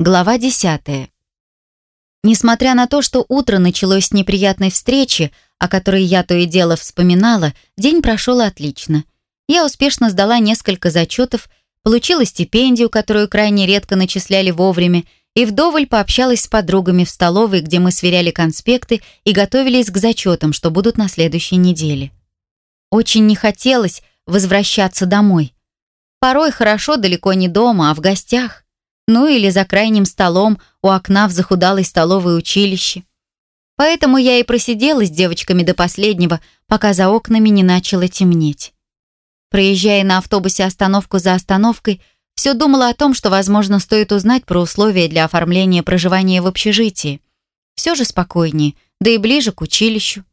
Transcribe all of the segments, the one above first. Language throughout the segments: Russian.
Глава 10. Несмотря на то, что утро началось с неприятной встречи, о которой я то и дело вспоминала, день прошел отлично. Я успешно сдала несколько зачетов, получила стипендию, которую крайне редко начисляли вовремя, и вдоволь пообщалась с подругами в столовой, где мы сверяли конспекты и готовились к зачетам, что будут на следующей неделе. Очень не хотелось возвращаться домой. Порой хорошо далеко не дома, а в гостях ну или за крайним столом у окна в захудалой столовой училище. Поэтому я и просидела с девочками до последнего, пока за окнами не начало темнеть. Проезжая на автобусе остановку за остановкой, все думала о том, что, возможно, стоит узнать про условия для оформления проживания в общежитии. Все же спокойнее, да и ближе к училищу.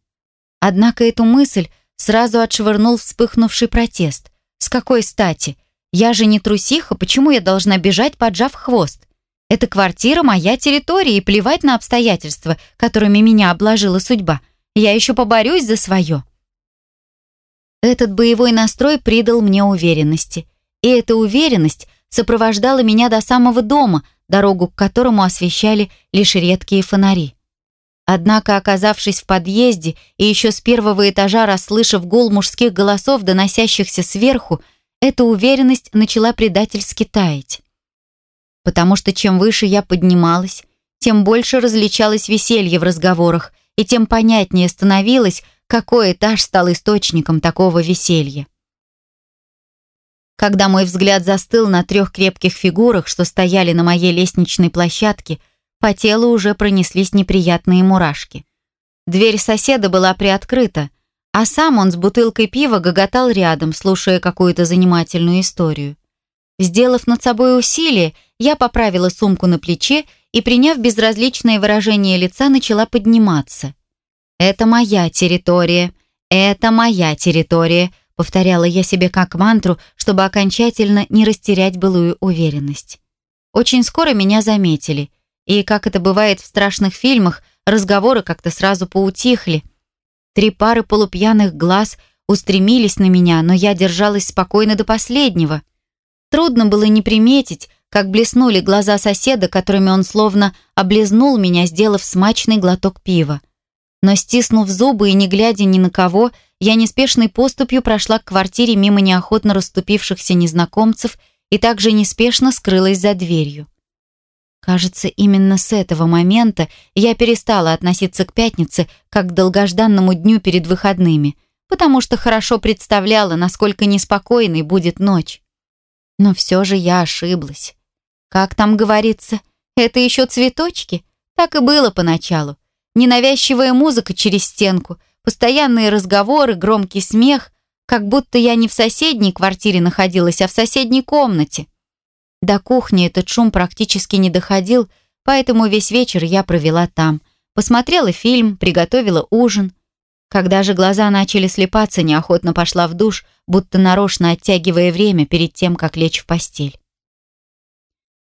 Однако эту мысль сразу отшвырнул вспыхнувший протест. С какой стати? Я же не трусиха, почему я должна бежать, поджав хвост? Эта квартира моя территория, и плевать на обстоятельства, которыми меня обложила судьба. Я еще поборюсь за свое. Этот боевой настрой придал мне уверенности. И эта уверенность сопровождала меня до самого дома, дорогу к которому освещали лишь редкие фонари. Однако, оказавшись в подъезде и еще с первого этажа расслышав гул мужских голосов, доносящихся сверху, эта уверенность начала предательски таять. Потому что чем выше я поднималась, тем больше различалось веселье в разговорах, и тем понятнее становилось, какой этаж стал источником такого веселья. Когда мой взгляд застыл на трех крепких фигурах, что стояли на моей лестничной площадке, по телу уже пронеслись неприятные мурашки. Дверь соседа была приоткрыта, а сам он с бутылкой пива гоготал рядом, слушая какую-то занимательную историю. Сделав над собой усилие, я поправила сумку на плече и, приняв безразличное выражение лица, начала подниматься. «Это моя территория, это моя территория», повторяла я себе как мантру, чтобы окончательно не растерять былую уверенность. Очень скоро меня заметили, и, как это бывает в страшных фильмах, разговоры как-то сразу поутихли – Три пары полупьяных глаз устремились на меня, но я держалась спокойно до последнего. Трудно было не приметить, как блеснули глаза соседа, которыми он словно облизнул меня, сделав смачный глоток пива. Но стиснув зубы и не глядя ни на кого, я неспешной поступью прошла к квартире мимо неохотно расступившихся незнакомцев и также неспешно скрылась за дверью. Кажется, именно с этого момента я перестала относиться к пятнице как к долгожданному дню перед выходными, потому что хорошо представляла, насколько неспокойной будет ночь. Но все же я ошиблась. Как там говорится, это еще цветочки? Так и было поначалу. Ненавязчивая музыка через стенку, постоянные разговоры, громкий смех, как будто я не в соседней квартире находилась, а в соседней комнате. До кухни этот шум практически не доходил, поэтому весь вечер я провела там. Посмотрела фильм, приготовила ужин. Когда же глаза начали слепаться, неохотно пошла в душ, будто нарочно оттягивая время перед тем, как лечь в постель.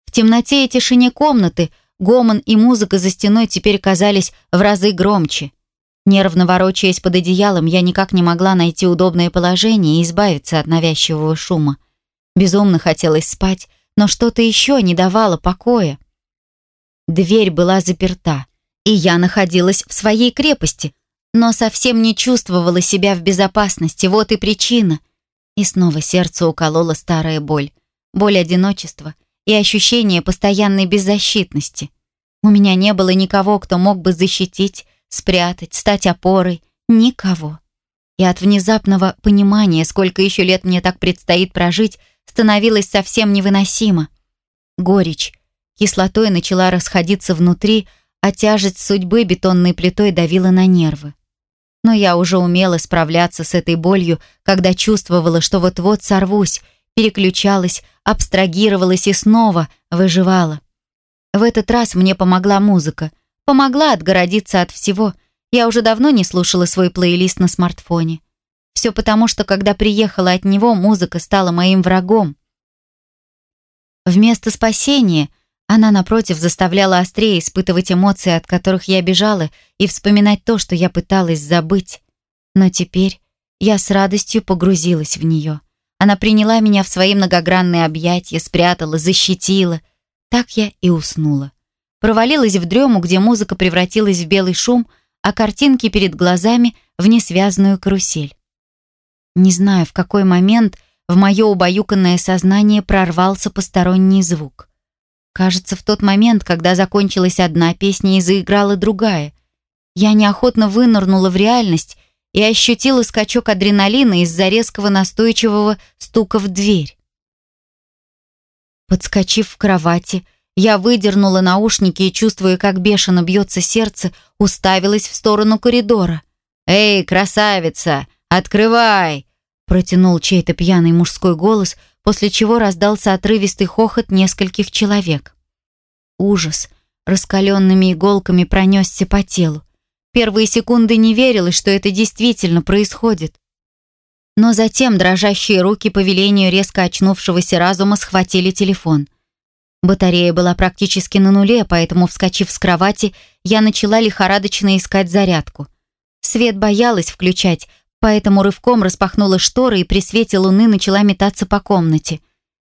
В темноте и тишине комнаты гомон и музыка за стеной теперь казались в разы громче. Нервно ворочаясь под одеялом, я никак не могла найти удобное положение и избавиться от навязчивого шума. Безумно хотелось спать, но что-то еще не давало покоя. Дверь была заперта, и я находилась в своей крепости, но совсем не чувствовала себя в безопасности, вот и причина. И снова сердце уколола старая боль, боль одиночества и ощущение постоянной беззащитности. У меня не было никого, кто мог бы защитить, спрятать, стать опорой, никого. И от внезапного понимания, сколько еще лет мне так предстоит прожить, становилось совсем невыносимо. Горечь кислотой начала расходиться внутри, а тяжесть судьбы бетонной плитой давила на нервы. Но я уже умела справляться с этой болью, когда чувствовала, что вот-вот сорвусь, переключалась, абстрагировалась и снова выживала. В этот раз мне помогла музыка, помогла отгородиться от всего. Я уже давно не слушала свой плейлист на смартфоне. Все потому, что когда приехала от него, музыка стала моим врагом. Вместо спасения она, напротив, заставляла острее испытывать эмоции, от которых я бежала, и вспоминать то, что я пыталась забыть. Но теперь я с радостью погрузилась в нее. Она приняла меня в свои многогранные объятия, спрятала, защитила. Так я и уснула. Провалилась в дрему, где музыка превратилась в белый шум, а картинки перед глазами в несвязную карусель. Не знаю, в какой момент в мое убаюканное сознание прорвался посторонний звук. Кажется, в тот момент, когда закончилась одна песня и заиграла другая. Я неохотно вынырнула в реальность и ощутила скачок адреналина из-за резкого настойчивого стука в дверь. Подскочив в кровати, я выдернула наушники и, чувствуя, как бешено бьется сердце, уставилась в сторону коридора. «Эй, красавица, открывай!» протянул чей-то пьяный мужской голос, после чего раздался отрывистый хохот нескольких человек. Ужас раскаленными иголками пронесся по телу. Первые секунды не верилось, что это действительно происходит. Но затем дрожащие руки по велению резко очнувшегося разума схватили телефон. Батарея была практически на нуле, поэтому, вскочив с кровати, я начала лихорадочно искать зарядку. Свет боялась включать, поэтому рывком распахнула шторы и при свете луны начала метаться по комнате.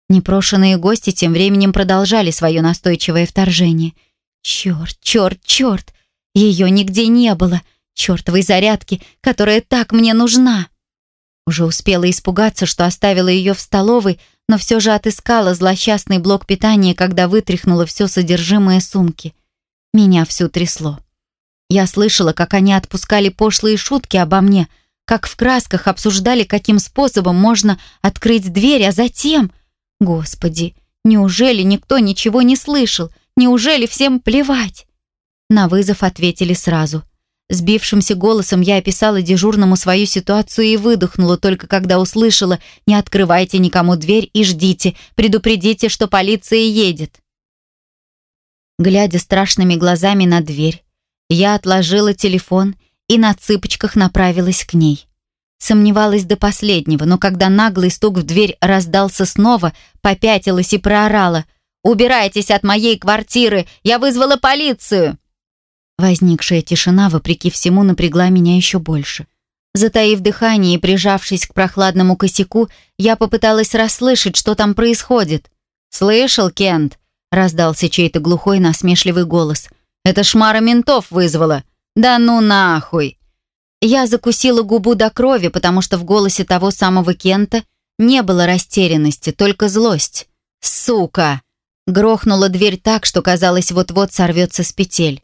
Непрошенные гости тем временем продолжали свое настойчивое вторжение. Черт, черт, черт! Ее нигде не было. Чертовой зарядки, которая так мне нужна. Уже успела испугаться, что оставила ее в столовой, но все же отыскала злосчастный блок питания, когда вытряхнула все содержимое сумки. Меня всю трясло. Я слышала, как они отпускали пошлые шутки обо мне, как в красках обсуждали, каким способом можно открыть дверь, а затем... Господи, неужели никто ничего не слышал? Неужели всем плевать? На вызов ответили сразу. Сбившимся голосом я описала дежурному свою ситуацию и выдохнула только когда услышала «Не открывайте никому дверь и ждите, предупредите, что полиция едет». Глядя страшными глазами на дверь, я отложила телефон и на цыпочках направилась к ней. Сомневалась до последнего, но когда наглый стук в дверь раздался снова, попятилась и проорала «Убирайтесь от моей квартиры! Я вызвала полицию!» Возникшая тишина, вопреки всему, напрягла меня еще больше. Затаив дыхание и прижавшись к прохладному косяку, я попыталась расслышать, что там происходит. «Слышал, Кент?» — раздался чей-то глухой насмешливый голос. «Это шмара ментов вызвала. Да ну нахуй!» Я закусила губу до крови, потому что в голосе того самого Кента не было растерянности, только злость. «Сука!» Грохнула дверь так, что казалось, вот-вот сорвется с петель.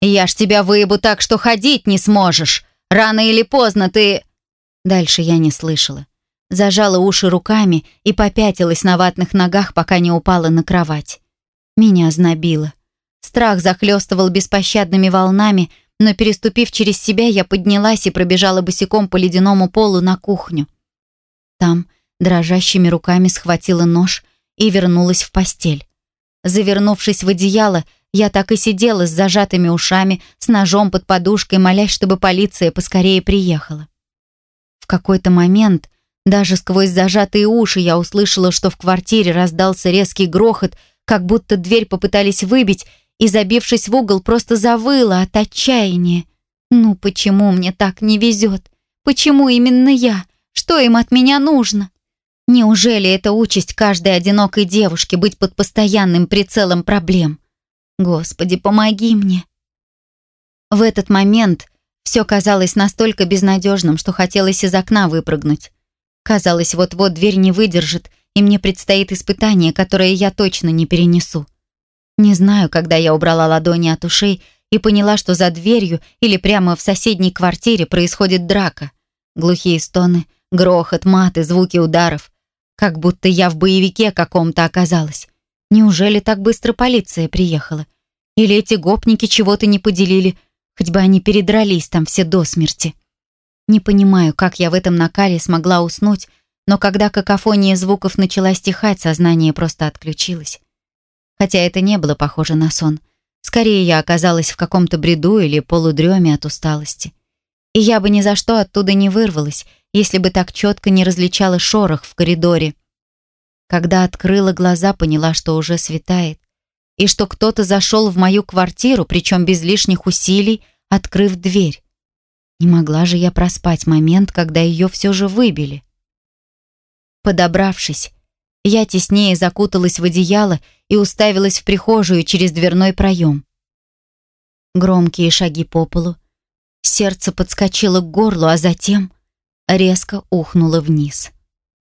«Я ж тебя выебу так, что ходить не сможешь. Рано или поздно ты...» Дальше я не слышала. Зажала уши руками и попятилась на ватных ногах, пока не упала на кровать. Меня знобило. Страх захлестывал беспощадными волнами, но, переступив через себя, я поднялась и пробежала босиком по ледяному полу на кухню. Там, дрожащими руками, схватила нож и вернулась в постель. Завернувшись в одеяло, я так и сидела с зажатыми ушами, с ножом под подушкой, молясь, чтобы полиция поскорее приехала. В какой-то момент, даже сквозь зажатые уши, я услышала, что в квартире раздался резкий грохот, как будто дверь попытались выбить, и, забившись в угол, просто завыла от отчаяния. «Ну почему мне так не везет? Почему именно я? Что им от меня нужно?» Неужели это участь каждой одинокой девушки быть под постоянным прицелом проблем? Господи, помоги мне. В этот момент все казалось настолько безнадежным, что хотелось из окна выпрыгнуть. Казалось, вот-вот дверь не выдержит, и мне предстоит испытание, которое я точно не перенесу. Не знаю, когда я убрала ладони от ушей и поняла, что за дверью или прямо в соседней квартире происходит драка. Глухие стоны, грохот, маты, звуки ударов. Как будто я в боевике каком-то оказалась. Неужели так быстро полиция приехала? Или эти гопники чего-то не поделили, хоть бы они передрались там все до смерти? Не понимаю, как я в этом накале смогла уснуть, но когда какофония звуков начала стихать, сознание просто отключилось. Хотя это не было похоже на сон. Скорее, я оказалась в каком-то бреду или полудреме от усталости. И я бы ни за что оттуда не вырвалась, если бы так четко не различала шорох в коридоре, когда открыла глаза, поняла, что уже светает, и что кто-то зашел в мою квартиру, причем без лишних усилий, открыв дверь. Не могла же я проспать момент, когда ее все же выбили. Подобравшись, Я теснее закуталась в одеяло и уставилась в прихожую через дверной проем. Громкие шаги по полу. Сердце подскочило к горлу, а затем резко ухнуло вниз.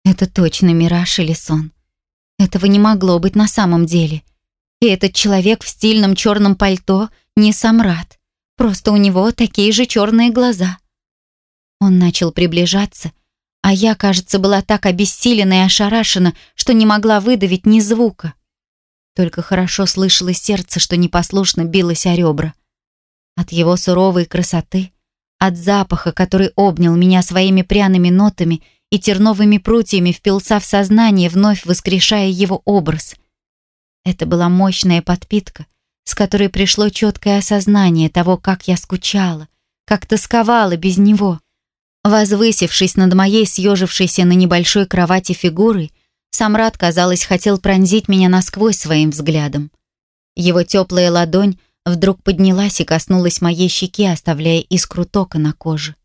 Это точно мираж или сон. Этого не могло быть на самом деле. И этот человек в стильном черном пальто не Самрат. Просто у него такие же черные глаза. Он начал приближаться, а я, кажется, была так обессилена и ошарашена, что не могла выдавить ни звука. Только хорошо слышала сердце, что непослушно билось о ребра. От его суровой красоты, от запаха, который обнял меня своими пряными нотами и терновыми прутьями впился в сознание, вновь воскрешая его образ. Это была мощная подпитка, с которой пришло четкое осознание того, как я скучала, как тосковала без него. Возвысившись над моей съежившейся на небольшой кровати фигурой, Самрад, казалось, хотел пронзить меня насквозь своим взглядом. Его теплая ладонь вдруг поднялась и коснулась моей щеки, оставляя искру тока на коже.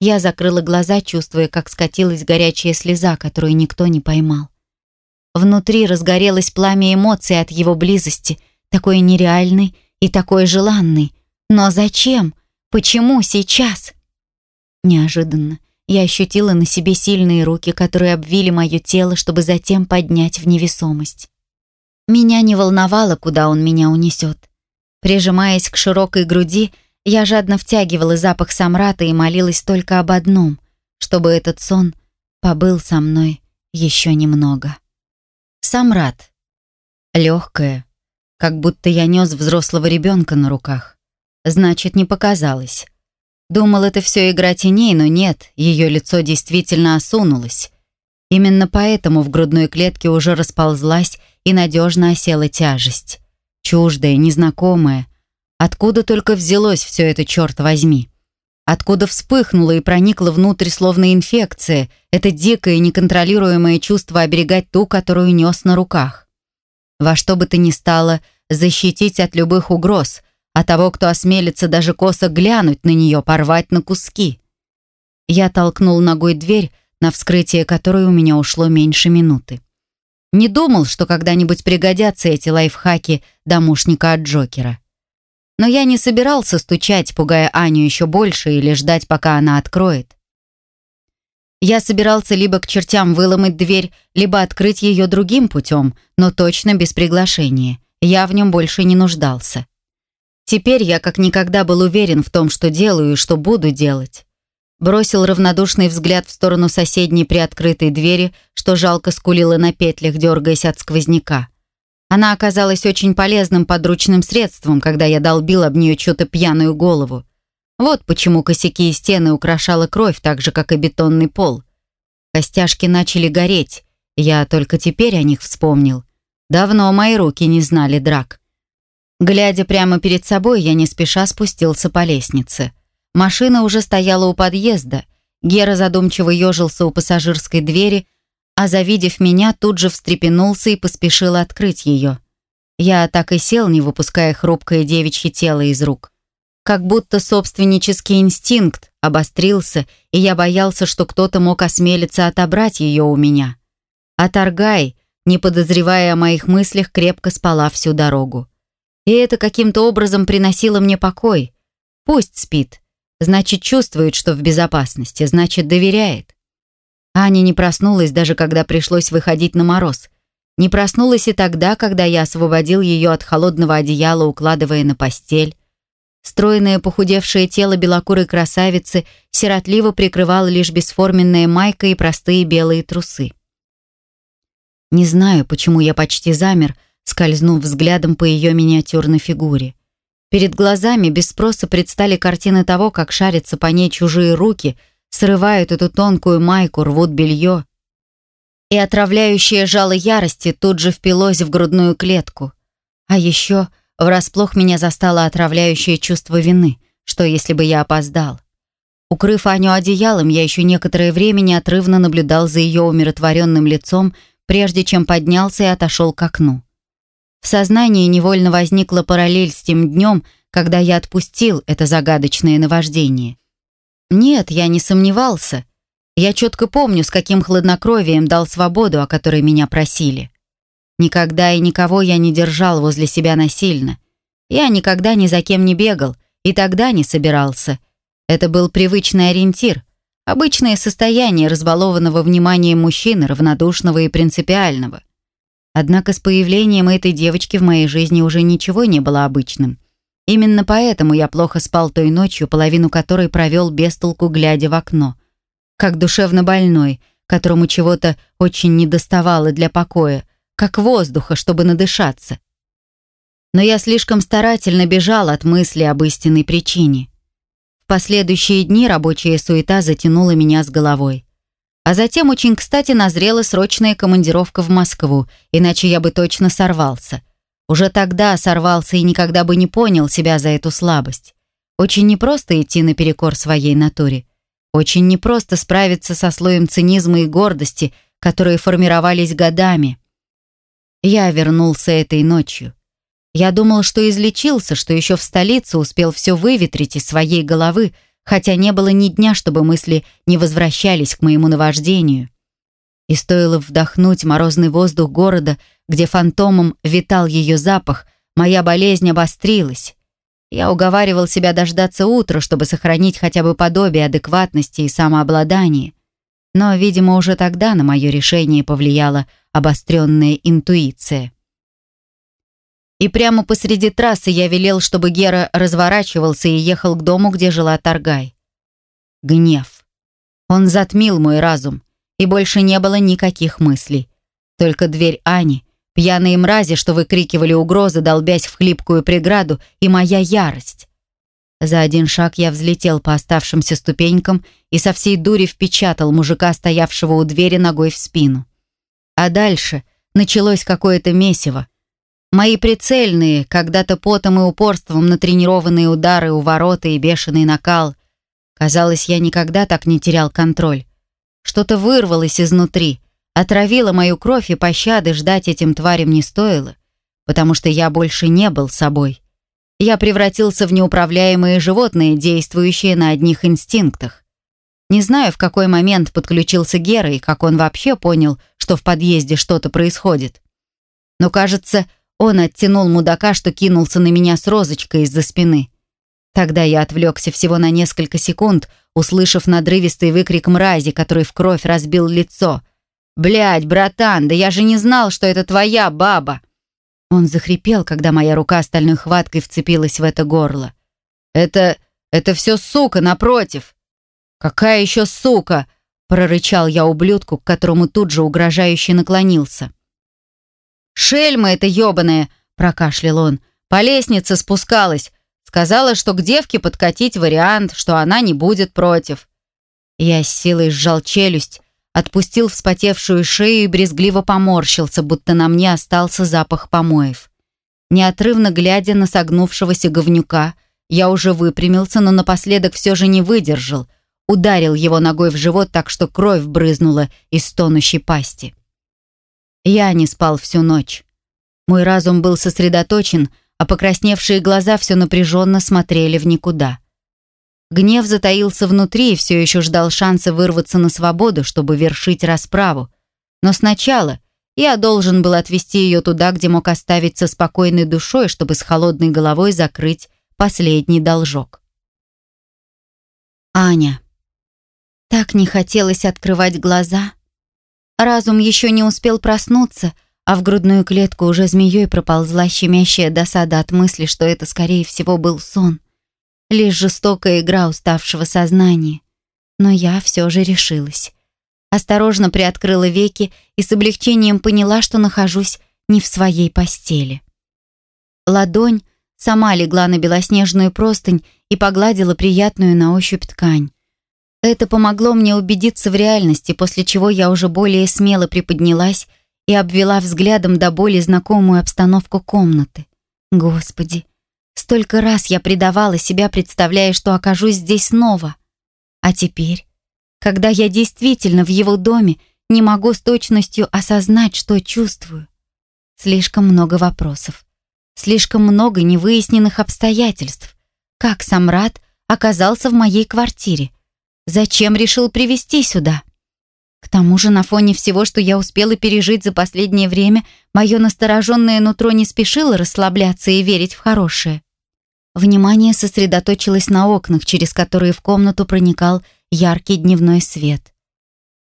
Я закрыла глаза, чувствуя, как скатилась горячая слеза, которую никто не поймал. Внутри разгорелось пламя эмоций от его близости, такой нереальный и такой желанный. Но зачем? Почему сейчас? Неожиданно я ощутила на себе сильные руки, которые обвили мое тело, чтобы затем поднять в невесомость. Меня не волновало, куда он меня унесет. Прижимаясь к широкой груди, я жадно втягивала запах самрата и молилась только об одном, чтобы этот сон побыл со мной еще немного. Самрат. Легкое, как будто я нес взрослого ребенка на руках. Значит, не показалось. Думал, это все игра теней, но нет, ее лицо действительно осунулось. Именно поэтому в грудной клетке уже расползлась и надежно осела тяжесть. Чуждая, незнакомая. Откуда только взялось все это, черт возьми? Откуда вспыхнуло и проникло внутрь, словно инфекция, это дикое, неконтролируемое чувство оберегать ту, которую нес на руках? Во что бы то ни стало, защитить от любых угроз, а того, кто осмелится даже косо глянуть на нее, порвать на куски. Я толкнул ногой дверь, на вскрытие которой у меня ушло меньше минуты. Не думал, что когда-нибудь пригодятся эти лайфхаки домушника от Джокера. Но я не собирался стучать, пугая Аню еще больше или ждать, пока она откроет. Я собирался либо к чертям выломать дверь, либо открыть ее другим путем, но точно без приглашения. Я в нем больше не нуждался. Теперь я как никогда был уверен в том, что делаю и что буду делать. Бросил равнодушный взгляд в сторону соседней приоткрытой двери, что жалко скулила на петлях, дергаясь от сквозняка. Она оказалась очень полезным подручным средством, когда я долбил об нее что-то пьяную голову. Вот почему косяки и стены украшала кровь, так же, как и бетонный пол. Костяшки начали гореть, я только теперь о них вспомнил. Давно мои руки не знали драк. Глядя прямо перед собой, я не спеша спустился по лестнице. Машина уже стояла у подъезда. Гера задумчиво ежился у пассажирской двери, а завидев меня, тут же встрепенулся и поспешил открыть ее. Я так и сел, не выпуская хрупкое девичье тело из рук. Как будто собственнический инстинкт обострился, и я боялся, что кто-то мог осмелиться отобрать ее у меня. А Таргай, не подозревая о моих мыслях, крепко спала всю дорогу. И это каким-то образом приносило мне покой. Пусть спит. Значит, чувствует, что в безопасности, значит, доверяет. Аня не проснулась, даже когда пришлось выходить на мороз. Не проснулась и тогда, когда я освободил ее от холодного одеяла, укладывая на постель. Стройное похудевшее тело белокурой красавицы сиротливо прикрывало лишь бесформенная майка и простые белые трусы. Не знаю, почему я почти замер, скользнув взглядом по ее миниатюрной фигуре. Перед глазами без спроса предстали картины того, как шарятся по ней чужие руки, срывают эту тонкую майку, рвут белье. И отравляющее жало ярости тут же впилось в грудную клетку. А еще Врасплох меня застало отравляющее чувство вины, что если бы я опоздал. Укрыв Аню одеялом, я еще некоторое время неотрывно наблюдал за ее умиротворенным лицом, прежде чем поднялся и отошел к окну. В сознании невольно возникла параллель с тем днем, когда я отпустил это загадочное наваждение. Нет, я не сомневался. Я четко помню, с каким хладнокровием дал свободу, о которой меня просили. Никогда и никого я не держал возле себя насильно. Я никогда ни за кем не бегал и тогда не собирался. Это был привычный ориентир, обычное состояние разбалованного вниманием мужчины, равнодушного и принципиального. Однако с появлением этой девочки в моей жизни уже ничего не было обычным. Именно поэтому я плохо спал той ночью, половину которой провел без толку, глядя в окно. Как душевно больной, которому чего-то очень недоставало для покоя, как воздуха, чтобы надышаться. Но я слишком старательно бежал от мысли об истинной причине. В последующие дни рабочая суета затянула меня с головой. А затем очень кстати назрела срочная командировка в Москву, иначе я бы точно сорвался. Уже тогда сорвался и никогда бы не понял себя за эту слабость. Очень непросто идти наперекор своей натуре. Очень непросто справиться со слоем цинизма и гордости, которые формировались годами. Я вернулся этой ночью. Я думал, что излечился, что еще в столице успел все выветрить из своей головы, хотя не было ни дня, чтобы мысли не возвращались к моему наваждению. И стоило вдохнуть морозный воздух города, где фантомом витал ее запах, моя болезнь обострилась. Я уговаривал себя дождаться утра, чтобы сохранить хотя бы подобие адекватности и самообладания. Но, видимо, уже тогда на мое решение повлияла обостренная интуиция. И прямо посреди трассы я велел, чтобы Гера разворачивался и ехал к дому, где жила Таргай. Гнев. Он затмил мой разум, и больше не было никаких мыслей. Только дверь Ани, пьяные мрази, что выкрикивали угрозы, долбясь в хлипкую преграду, и моя ярость. За один шаг я взлетел по оставшимся ступенькам и со всей дури впечатал мужика, стоявшего у двери ногой в спину. А дальше началось какое-то месиво. Мои прицельные, когда-то потом и упорством натренированные удары у ворота и бешеный накал. Казалось, я никогда так не терял контроль. Что-то вырвалось изнутри, отравило мою кровь, и пощады ждать этим тварям не стоило, потому что я больше не был собой. Я превратился в неуправляемые животные, действующие на одних инстинктах. Не знаю, в какой момент подключился Гера и как он вообще понял, что в подъезде что-то происходит. Но, кажется, он оттянул мудака, что кинулся на меня с розочкой из-за спины. Тогда я отвлекся всего на несколько секунд, услышав надрывистый выкрик мрази, который в кровь разбил лицо. «Блядь, братан, да я же не знал, что это твоя баба!» Он захрипел, когда моя рука стальной хваткой вцепилась в это горло. «Это... это все сука напротив!» «Какая еще сука?» — прорычал я ублюдку, к которому тут же угрожающе наклонился. «Шельма это ебаная!» — прокашлял он. «По лестнице спускалась. Сказала, что к девке подкатить вариант, что она не будет против. Я с силой сжал челюсть, отпустил вспотевшую шею и брезгливо поморщился, будто на мне остался запах помоев. Неотрывно глядя на согнувшегося говнюка, я уже выпрямился, но напоследок все же не выдержал, ударил его ногой в живот так, что кровь брызнула из тонущей пасти. Я не спал всю ночь. Мой разум был сосредоточен, а покрасневшие глаза все напряженно смотрели в никуда. Гнев затаился внутри и все еще ждал шанса вырваться на свободу, чтобы вершить расправу. Но сначала я должен был отвести ее туда, где мог оставить со спокойной душой, чтобы с холодной головой закрыть последний должок. Аня. Так не хотелось открывать глаза. Разум еще не успел проснуться — а в грудную клетку уже змеей проползла щемящая досада от мысли, что это, скорее всего, был сон. Лишь жестокая игра уставшего сознания. Но я все же решилась. Осторожно приоткрыла веки и с облегчением поняла, что нахожусь не в своей постели. Ладонь сама легла на белоснежную простынь и погладила приятную на ощупь ткань. Это помогло мне убедиться в реальности, после чего я уже более смело приподнялась и обвела взглядом до боли знакомую обстановку комнаты. Господи, столько раз я предавала себя, представляя, что окажусь здесь снова. А теперь, когда я действительно в его доме, не могу с точностью осознать, что чувствую. Слишком много вопросов. Слишком много невыясненных обстоятельств. Как Самрат оказался в моей квартире? Зачем решил привести сюда? К тому же на фоне всего, что я успела пережить за последнее время, мое настороженное нутро не спешило расслабляться и верить в хорошее. Внимание сосредоточилось на окнах, через которые в комнату проникал яркий дневной свет.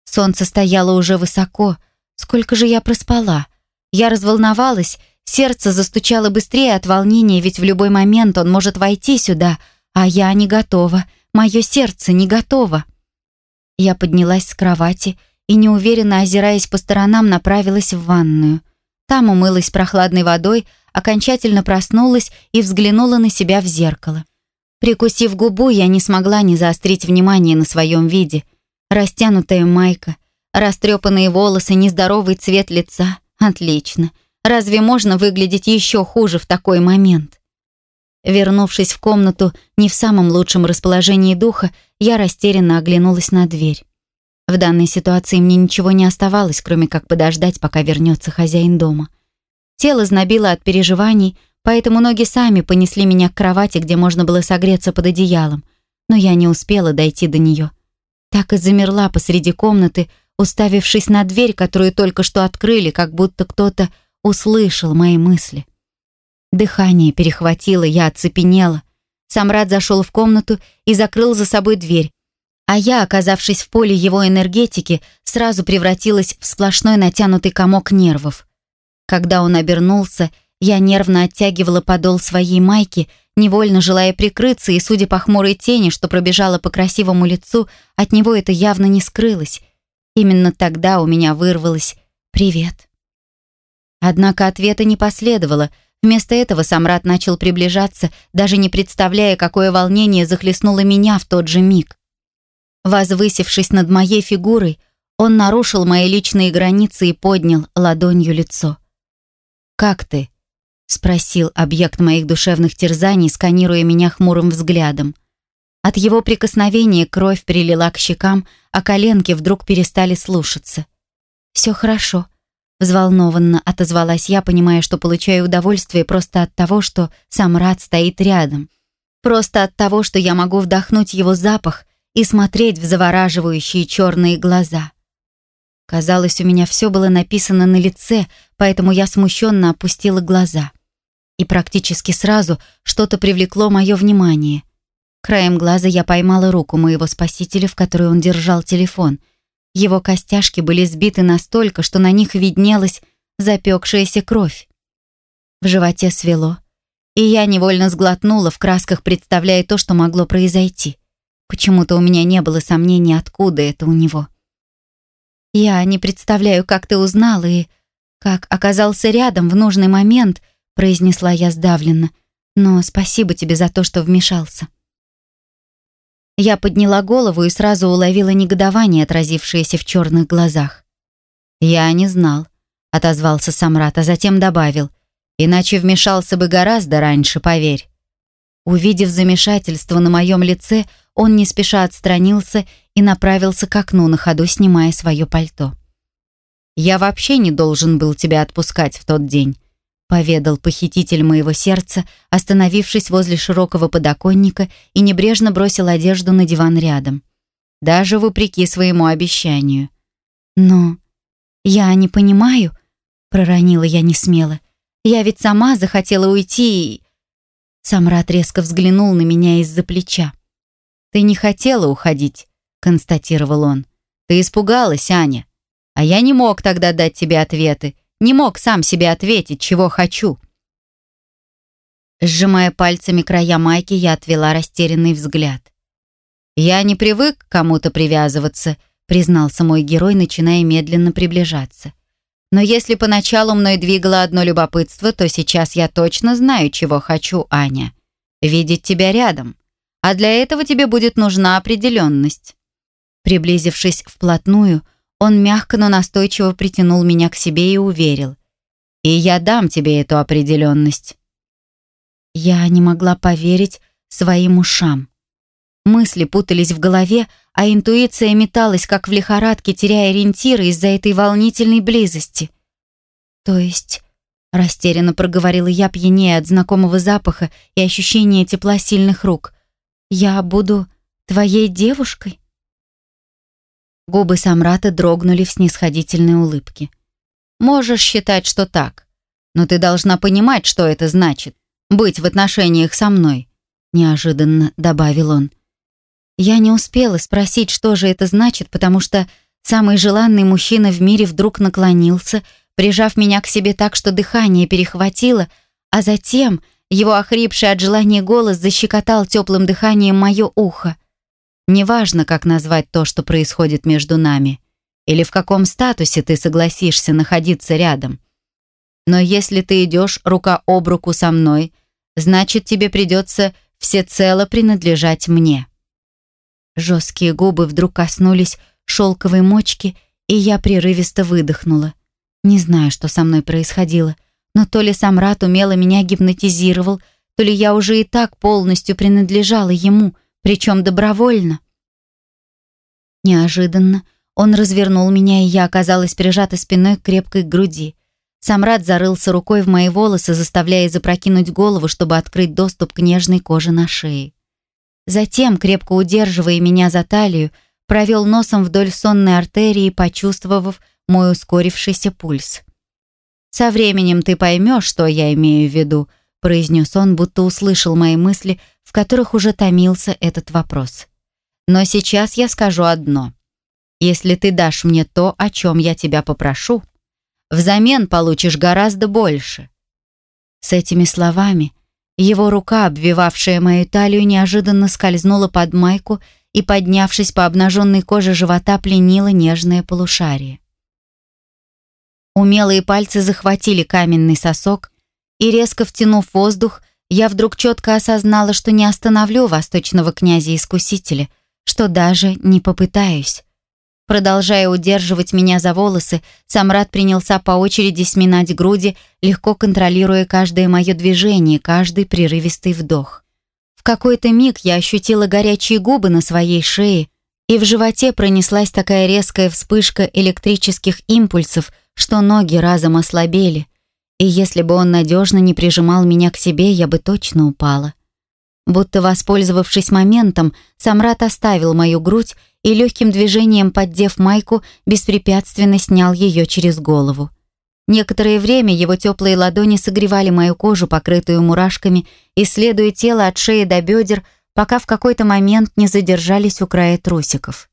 Солнце стояло уже высоко. Сколько же я проспала? Я разволновалась, сердце застучало быстрее от волнения, ведь в любой момент он может войти сюда, а я не готова, мое сердце не готово. Я поднялась с кровати и, неуверенно озираясь по сторонам, направилась в ванную. Там умылась прохладной водой, окончательно проснулась и взглянула на себя в зеркало. Прикусив губу, я не смогла не заострить внимание на своем виде. Растянутая майка, растрепанные волосы, нездоровый цвет лица. Отлично. Разве можно выглядеть еще хуже в такой момент? Вернувшись в комнату не в самом лучшем расположении духа, я растерянно оглянулась на дверь. В данной ситуации мне ничего не оставалось, кроме как подождать, пока вернется хозяин дома. Тело знобило от переживаний, поэтому ноги сами понесли меня к кровати, где можно было согреться под одеялом, но я не успела дойти до нее. Так и замерла посреди комнаты, уставившись на дверь, которую только что открыли, как будто кто-то услышал мои мысли. Дыхание перехватило, я оцепенела. Самрад зашел в комнату и закрыл за собой дверь, а я, оказавшись в поле его энергетики, сразу превратилась в сплошной натянутый комок нервов. Когда он обернулся, я нервно оттягивала подол своей майки, невольно желая прикрыться, и, судя по хмурой тени, что пробежала по красивому лицу, от него это явно не скрылось. Именно тогда у меня вырвалось «Привет». Однако ответа не последовало. Вместо этого Самрат начал приближаться, даже не представляя, какое волнение захлестнуло меня в тот же миг. Возвысившись над моей фигурой, он нарушил мои личные границы и поднял ладонью лицо. «Как ты?» — спросил объект моих душевных терзаний, сканируя меня хмурым взглядом. От его прикосновения кровь прилила к щекам, а коленки вдруг перестали слушаться. «Все хорошо», — взволнованно отозвалась я, понимая, что получаю удовольствие просто от того, что сам Рад стоит рядом. Просто от того, что я могу вдохнуть его запах и смотреть в завораживающие черные глаза. Казалось, у меня все было написано на лице, поэтому я смущенно опустила глаза. И практически сразу что-то привлекло мое внимание. Краем глаза я поймала руку моего спасителя, в которой он держал телефон. Его костяшки были сбиты настолько, что на них виднелась запекшаяся кровь. В животе свело, и я невольно сглотнула в красках, представляя то, что могло произойти. Почему-то у меня не было сомнений, откуда это у него. «Я не представляю, как ты узнал и как оказался рядом в нужный момент», произнесла я сдавленно. «Но спасибо тебе за то, что вмешался». Я подняла голову и сразу уловила негодование, отразившееся в черных глазах. «Я не знал», — отозвался Самрат, а затем добавил, «иначе вмешался бы гораздо раньше, поверь». Увидев замешательство на моем лице, он не спеша отстранился и направился к окну, на ходу снимая свое пальто. «Я вообще не должен был тебя отпускать в тот день поведал похититель моего сердца, остановившись возле широкого подоконника и небрежно бросил одежду на диван рядом. Даже вопреки своему обещанию. «Но я не понимаю», — проронила я несмело. «Я ведь сама захотела уйти и...» Самрат резко взглянул на меня из-за плеча. «Ты не хотела уходить», — констатировал он. «Ты испугалась, Аня. А я не мог тогда дать тебе ответы, не мог сам себе ответить, чего хочу. Сжимая пальцами края майки, я отвела растерянный взгляд. «Я не привык к кому-то привязываться», признался мой герой, начиная медленно приближаться. «Но если поначалу мной двигало одно любопытство, то сейчас я точно знаю, чего хочу, Аня. Видеть тебя рядом. А для этого тебе будет нужна определенность». Приблизившись вплотную, он мягко, но настойчиво притянул меня к себе и уверил. «И я дам тебе эту определенность». Я не могла поверить своим ушам. Мысли путались в голове, а интуиция металась, как в лихорадке, теряя ориентиры из-за этой волнительной близости. «То есть...» — растерянно проговорила я, пьянее от знакомого запаха и ощущения тепла сильных рук. «Я буду твоей девушкой?» Губы Самрата дрогнули в снисходительной улыбке. «Можешь считать, что так. Но ты должна понимать, что это значит. Быть в отношениях со мной», — неожиданно добавил он. Я не успела спросить, что же это значит, потому что самый желанный мужчина в мире вдруг наклонился, прижав меня к себе так, что дыхание перехватило, а затем его охрипший от желания голос защекотал теплым дыханием мое ухо. Неважно, как назвать то, что происходит между нами, или в каком статусе ты согласишься находиться рядом. Но если ты идешь рука об руку со мной, значит, тебе придется всецело принадлежать мне. Жесткие губы вдруг коснулись шелковой мочки, и я прерывисто выдохнула. Не знаю, что со мной происходило, но то ли Самрат умело меня гипнотизировал, то ли я уже и так полностью принадлежала ему — причем добровольно. Неожиданно он развернул меня, и я оказалась прижата спиной к крепкой груди. Самрад зарылся рукой в мои волосы, заставляя запрокинуть голову, чтобы открыть доступ к нежной коже на шее. Затем, крепко удерживая меня за талию, провел носом вдоль сонной артерии, почувствовав мой ускорившийся пульс. «Со временем ты поймешь, что я имею в виду», произнес он, будто услышал мои мысли, в которых уже томился этот вопрос. Но сейчас я скажу одно. Если ты дашь мне то, о чем я тебя попрошу, взамен получишь гораздо больше. С этими словами его рука, обвивавшая мою талию, неожиданно скользнула под майку и, поднявшись по обнаженной коже живота, пленила нежное полушарие. Умелые пальцы захватили каменный сосок, и, резко втянув воздух, я вдруг четко осознала, что не остановлю восточного князя-искусителя, что даже не попытаюсь. Продолжая удерживать меня за волосы, Самрад принялся по очереди сминать груди, легко контролируя каждое мое движение, каждый прерывистый вдох. В какой-то миг я ощутила горячие губы на своей шее, и в животе пронеслась такая резкая вспышка электрических импульсов, что ноги разом ослабели, и если бы он надежно не прижимал меня к себе, я бы точно упала. Будто воспользовавшись моментом, Самрат оставил мою грудь и легким движением, поддев майку, беспрепятственно снял ее через голову. Некоторое время его теплые ладони согревали мою кожу, покрытую мурашками, исследуя тело от шеи до бедер, пока в какой-то момент не задержались у края трусиков.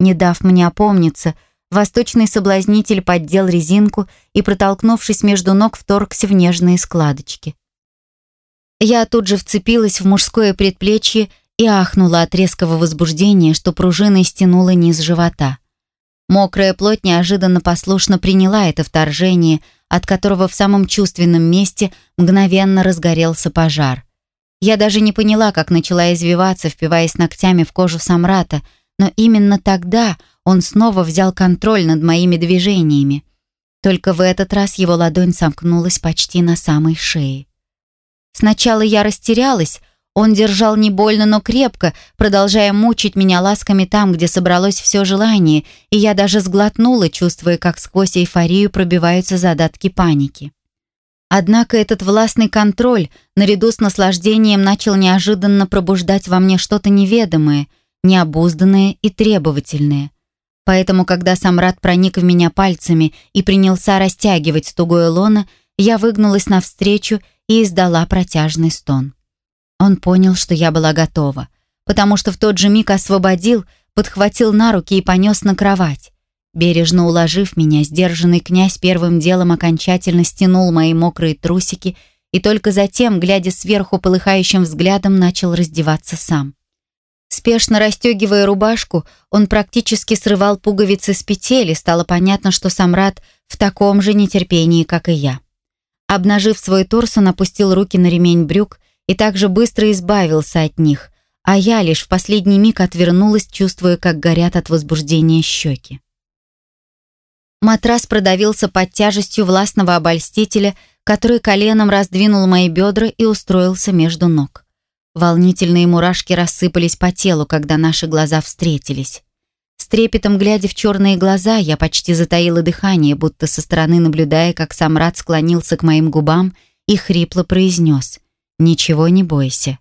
Не дав мне опомниться, Восточный соблазнитель поддел резинку и, протолкнувшись между ног, вторгся в нежные складочки. Я тут же вцепилась в мужское предплечье и ахнула от резкого возбуждения, что пружиной стянула низ живота. Мокрая плоть неожиданно послушно приняла это вторжение, от которого в самом чувственном месте мгновенно разгорелся пожар. Я даже не поняла, как начала извиваться, впиваясь ногтями в кожу Самрата, но именно тогда он снова взял контроль над моими движениями. Только в этот раз его ладонь сомкнулась почти на самой шее. Сначала я растерялась, он держал не больно, но крепко, продолжая мучить меня ласками там, где собралось все желание, и я даже сглотнула, чувствуя, как сквозь эйфорию пробиваются задатки паники. Однако этот властный контроль, наряду с наслаждением, начал неожиданно пробуждать во мне что-то неведомое, необузданное и требовательное. Поэтому, когда Самрат проник в меня пальцами и принялся растягивать тугое лоно, я выгнулась навстречу и издала протяжный стон. Он понял, что я была готова, потому что в тот же миг освободил, подхватил на руки и понес на кровать. Бережно уложив меня, сдержанный князь первым делом окончательно стянул мои мокрые трусики и только затем, глядя сверху полыхающим взглядом, начал раздеваться сам. Спешно расстегивая рубашку, он практически срывал пуговицы с петель, и стало понятно, что Самрад в таком же нетерпении, как и я. Обнажив свой торс, он опустил руки на ремень брюк и также быстро избавился от них, а я лишь в последний миг отвернулась, чувствуя, как горят от возбуждения щеки. Матрас продавился под тяжестью властного обольстителя, который коленом раздвинул мои бедра и устроился между ног. Волнительные мурашки рассыпались по телу, когда наши глаза встретились. С трепетом глядя в черные глаза, я почти затаила дыхание, будто со стороны наблюдая, как Самрад склонился к моим губам и хрипло произнес «Ничего не бойся».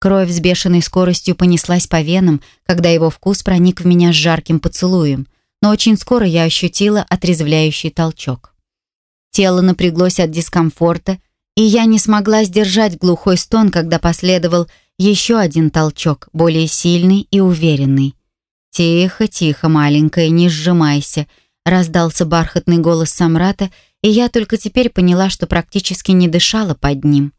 Кровь с бешеной скоростью понеслась по венам, когда его вкус проник в меня с жарким поцелуем, но очень скоро я ощутила отрезвляющий толчок. Тело напряглось от дискомфорта, и я не смогла сдержать глухой стон, когда последовал еще один толчок, более сильный и уверенный. «Тихо, тихо, маленькая, не сжимайся», раздался бархатный голос Самрата, и я только теперь поняла, что практически не дышала под ним.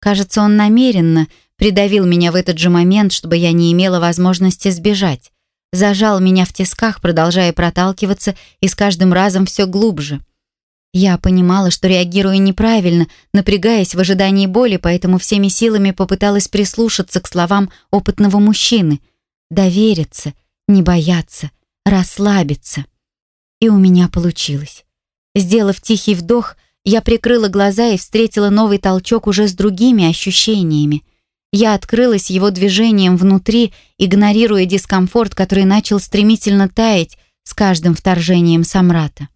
Кажется, он намеренно придавил меня в этот же момент, чтобы я не имела возможности сбежать. Зажал меня в тисках, продолжая проталкиваться, и с каждым разом все глубже. Я понимала, что реагирую неправильно, напрягаясь в ожидании боли, поэтому всеми силами попыталась прислушаться к словам опытного мужчины. Довериться, не бояться, расслабиться. И у меня получилось. Сделав тихий вдох, я прикрыла глаза и встретила новый толчок уже с другими ощущениями. Я открылась его движением внутри, игнорируя дискомфорт, который начал стремительно таять с каждым вторжением Самрата.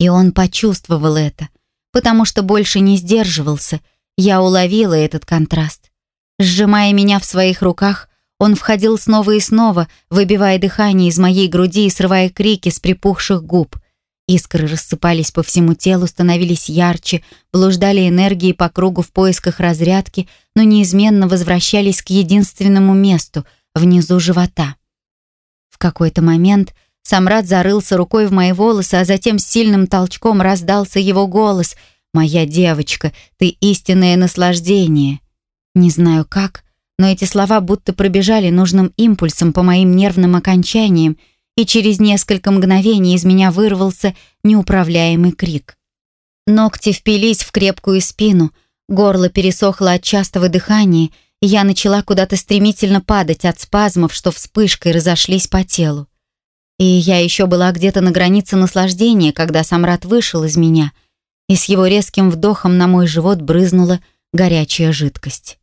И он почувствовал это, потому что больше не сдерживался. Я уловила этот контраст. Сжимая меня в своих руках, он входил снова и снова, выбивая дыхание из моей груди и срывая крики с припухших губ. Искры рассыпались по всему телу, становились ярче, блуждали энергии по кругу в поисках разрядки, но неизменно возвращались к единственному месту — внизу живота. В какой-то момент Самрад зарылся рукой в мои волосы, а затем с сильным толчком раздался его голос «Моя девочка, ты истинное наслаждение». Не знаю как, но эти слова будто пробежали нужным импульсом по моим нервным окончаниям, и через несколько мгновений из меня вырвался неуправляемый крик. Ногти впились в крепкую спину, горло пересохло от частого дыхания, и я начала куда-то стремительно падать от спазмов, что вспышкой разошлись по телу. И я еще была где-то на границе наслаждения, когда Самрат вышел из меня, и с его резким вдохом на мой живот брызнула горячая жидкость.